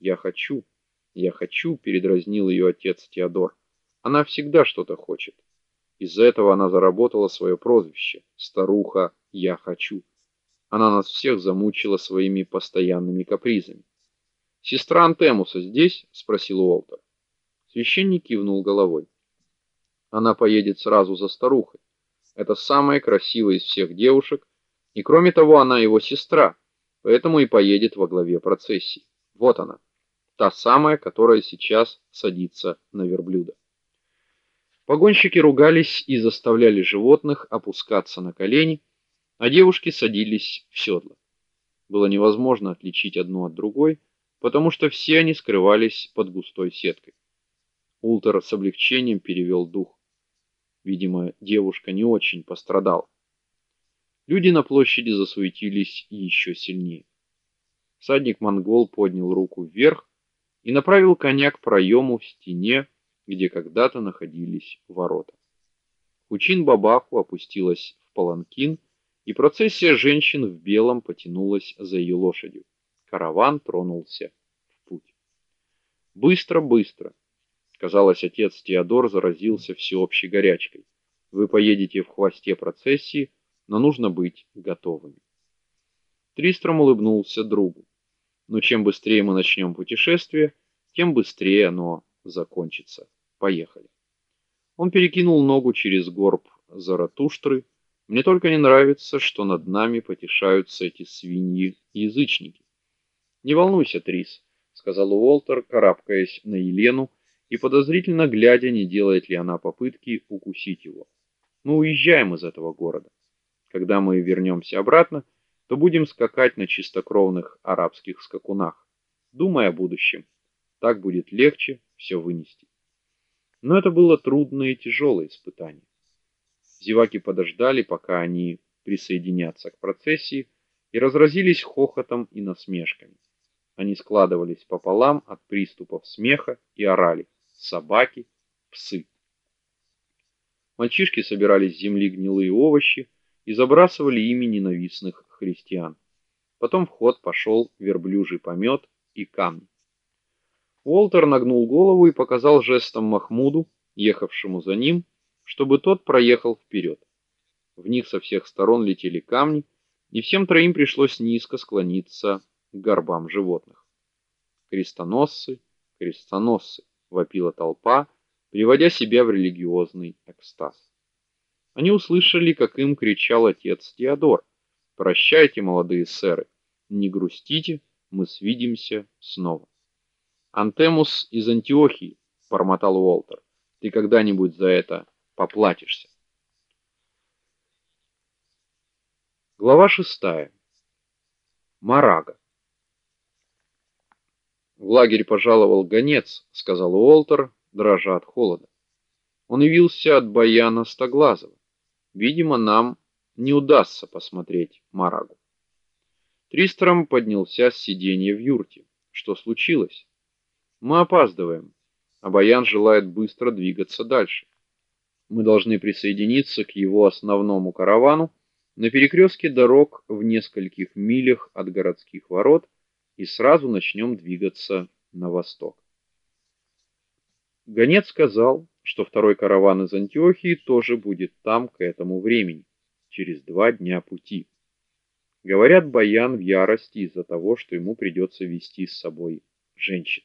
Я хочу, я хочу, передразнил ее отец Теодор. Она всегда что-то хочет. Из-за этого она заработала свое прозвище старуха Я хочу. Она нас всех замучила своими постоянными капризами. Сестра Антемуса здесь? спросил Уолтер. Священник кивнул головой. Она поедет сразу за старухой. Это самая красивая из всех девушек, и кроме того, она его сестра, поэтому и поедет во главе процессии. Вот она, та самая, которая сейчас садится на верблюда. Погонщики ругались и заставляли животных опускаться на колени, а девушки садились в седла. Было невозможно отличить одну от другой, потому что все они скрывались под густой сеткой. Ултер с облегчением перевел дух. Видимо, девушка не очень пострадала. Люди на площади засуетились еще сильнее. Всадник-монгол поднял руку вверх и направил коня к проему в стене, где когда-то находились ворота. Хучин Бабаху опустилась в паланкин, и процессия женщин в белом потянулась за ее лошадью. Караван тронулся в путь. Быстро, быстро. Казалось, отец Теодор заразился всеобщей горячкой. Вы поедете в хвосте процессии, но нужно быть готовыми. Тристром улыбнулся другу. Но чем быстрее мы начнем путешествие, тем быстрее оно закончится. Поехали. Он перекинул ногу через горб Заратуштры. Мне только не нравится, что над нами потешаются эти свиньи и язычники. Не волнуйся, Трис, сказал Уолтер, карабкаясь на Елену и подозрительно глядя, не делает ли она попытки укусить его. Мы уезжаем из этого города. Когда мы вернемся обратно, то будем скакать на чистокровных арабских скакунах, думая о будущем. Так будет легче все вынести. Но это было трудное и тяжелое испытание. Зеваки подождали, пока они присоединятся к процессии, и разразились хохотом и насмешками. Они складывались пополам от приступов смеха и орали: собаки, псы. Мальчишки собирали с земли гнилые овощи и забрасывали ими ненавистных христиан. Потом в ход пошел верблюжий помет и камни. Уолтер нагнул голову и показал жестом Махмуду, ехавшему за ним, чтобы тот проехал вперед. В них со всех сторон летели камни, и всем троим пришлось низко склониться к горбам животных. Крестоносцы, крестоносцы, вопила толпа приводя себя в религиозный экстаз. Они услышали, как им кричал отец Теодор: "Прощайте, молодые сэры, не грустите, мы свидимся снова". Антемус из Антиохии, бормотал Уолтер. Ты когда-нибудь за это поплатишься. Глава шестая. Марага. В лагерь пожаловал гонец, сказал Уолтер, дрожа от холода. Он явился от Баяна Стоглазова. Видимо, нам не удастся посмотреть Марагу. Тристром поднялся с сиденья в юрте. Что случилось? Мы опаздываем. А Баян желает быстро двигаться дальше. Мы должны присоединиться к его основному каравану на перекрестке дорог в нескольких милях от городских ворот и сразу начнем двигаться на восток. Гонец сказал, что второй караван из Антиохии тоже будет там к этому времени, через два дня пути. Говорят, Баян в ярости из-за того, что ему придется вести с собой женщин.